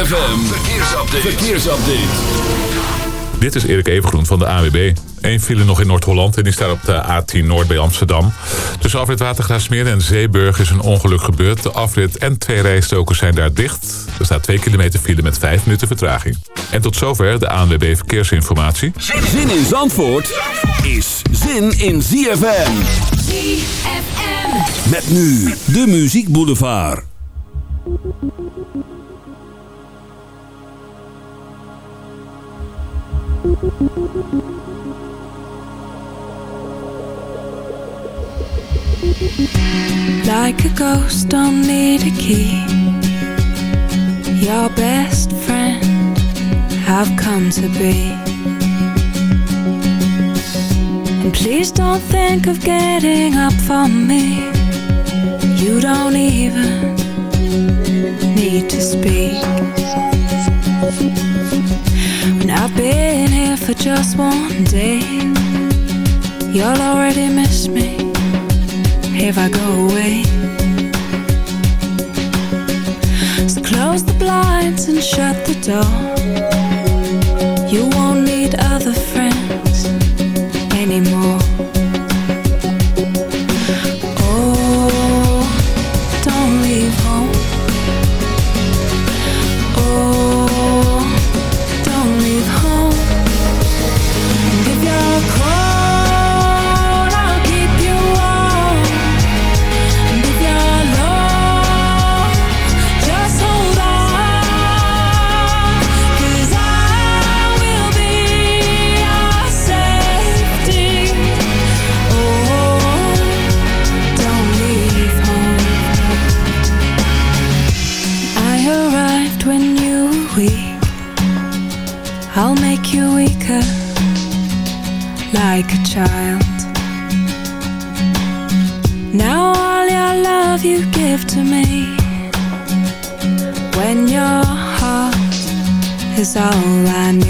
ZFM, verkeersupdate. verkeersupdate. Dit is Erik Evengroen van de AWB. Eén file nog in Noord-Holland en die staat op de A10 Noord bij Amsterdam. Tussen afrit Watergraafsmeer en Zeeburg is een ongeluk gebeurd. De afrit en twee rijstokers zijn daar dicht. Er staat 2 kilometer file met 5 minuten vertraging. En tot zover de ANWB Verkeersinformatie. Zin in Zandvoort is zin in ZFM. ZFM. Met nu de Muziek Boulevard. Like a ghost, don't need a key. Your best friend, I've come to be. And please don't think of getting up for me. You don't even need to speak. When I've been here for just one day, you'll already miss me if I go away. So close the blinds and shut the door. You won't child. Now all your love you give to me, when your heart is all I need.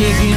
kick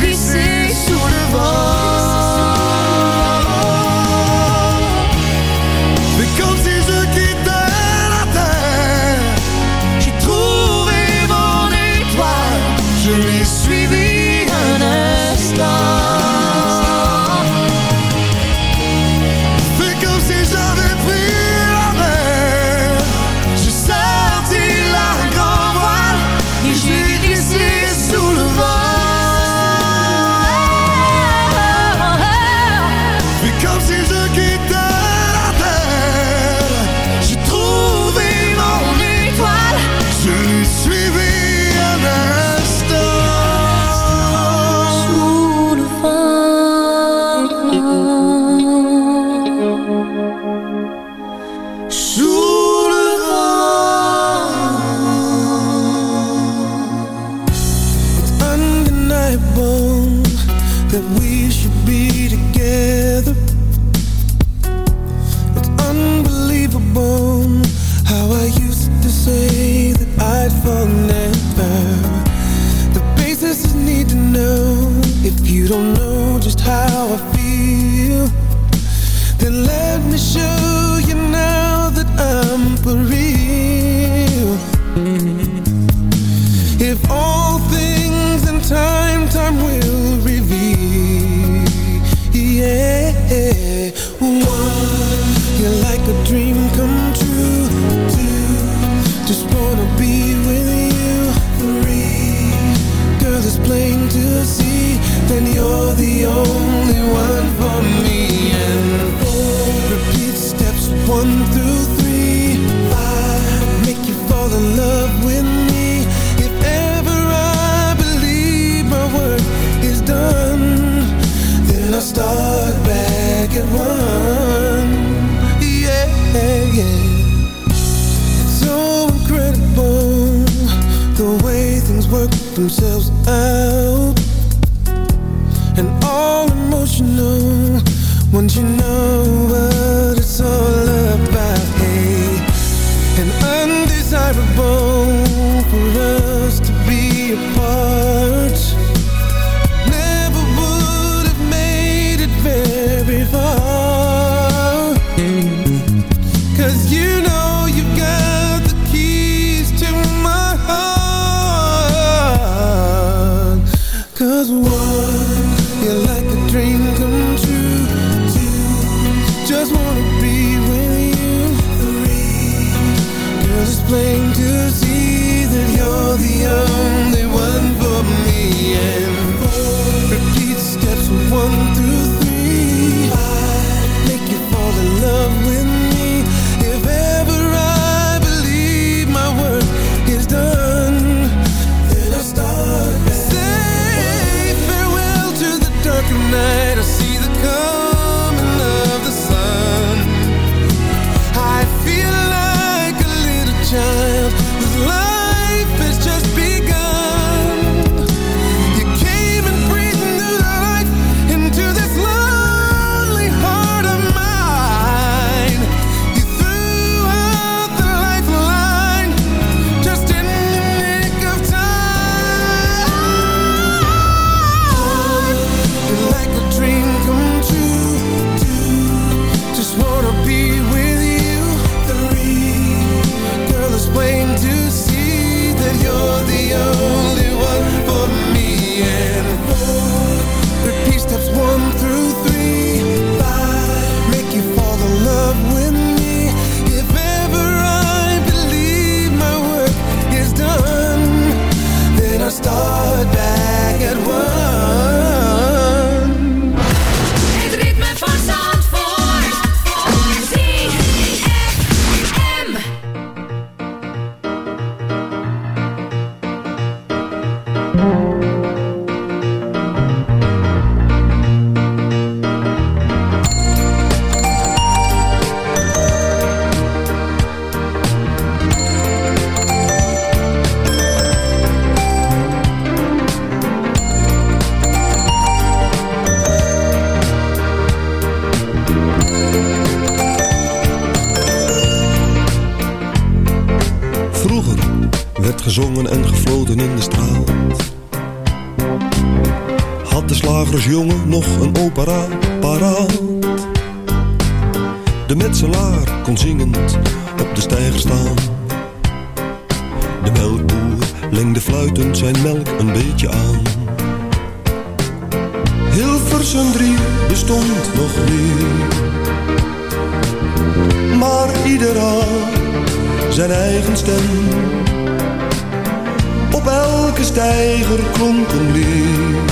Op elke steiger klonk een lied.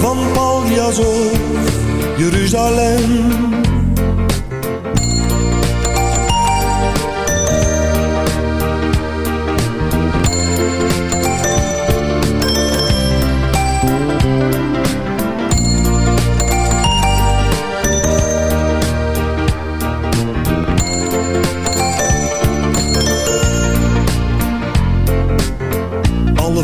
Van Paljas of Jeruzalem.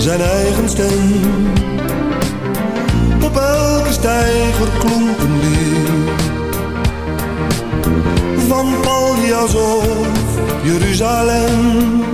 zijn eigen stem. Op elke stijger klonken een. Van Paljas of Jeruzalem.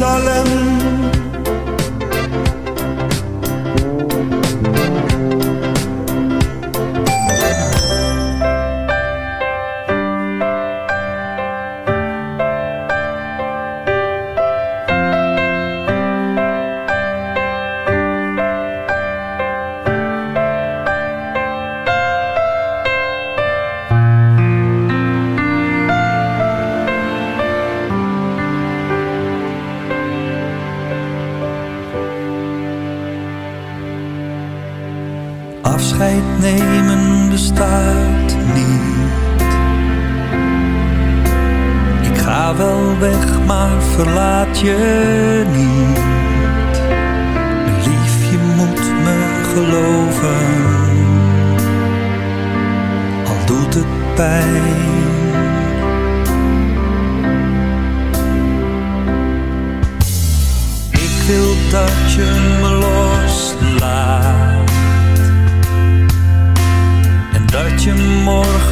Jerusalem.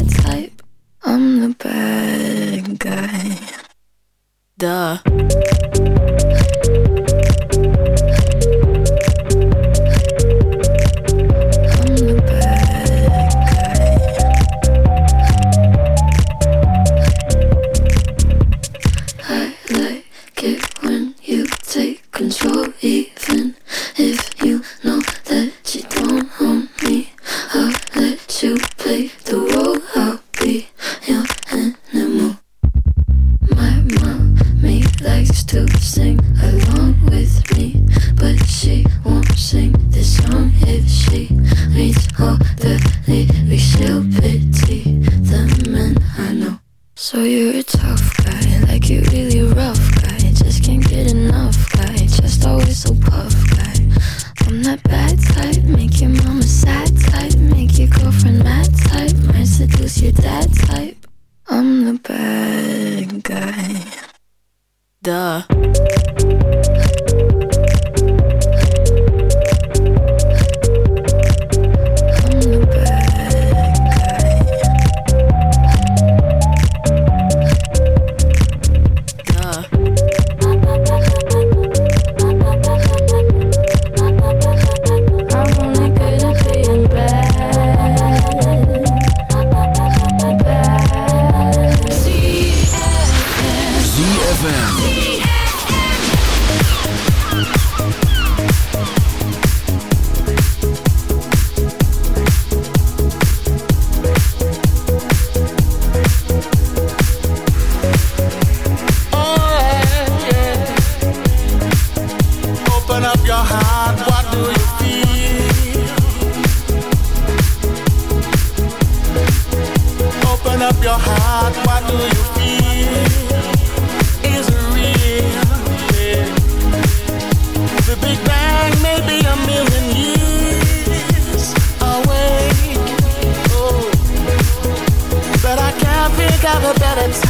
bad type. I'm the bad guy. Duh. Open up your heart, what do you feel? Open up your heart, what do you feel? Is it real? The Big Bang may be a million years away. Oh. But I can't a better time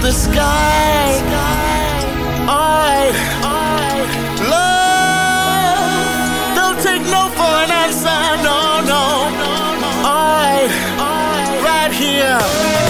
The sky. Alright. Love, don't take no for an answer. No, no. Alright, right here.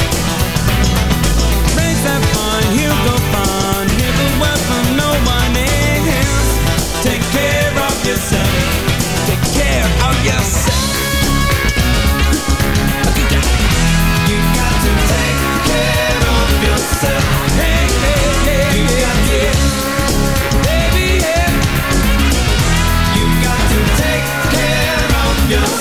Yeah.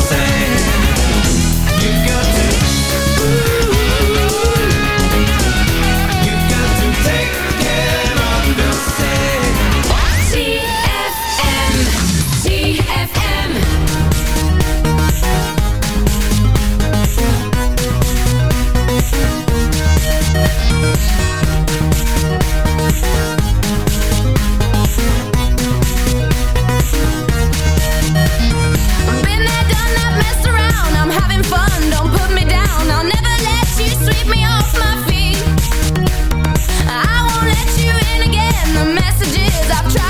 the messages I've tried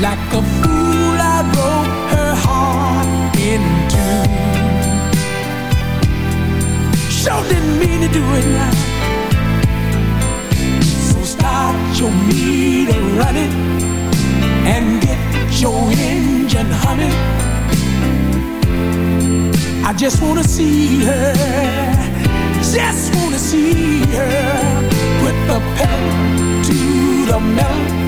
Like a fool, I broke her heart in two. To do it now. So start your meter running and get your engine humming. I just wanna see her, just wanna see her. Put the pedal to the metal.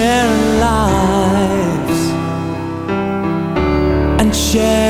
Share lives and share.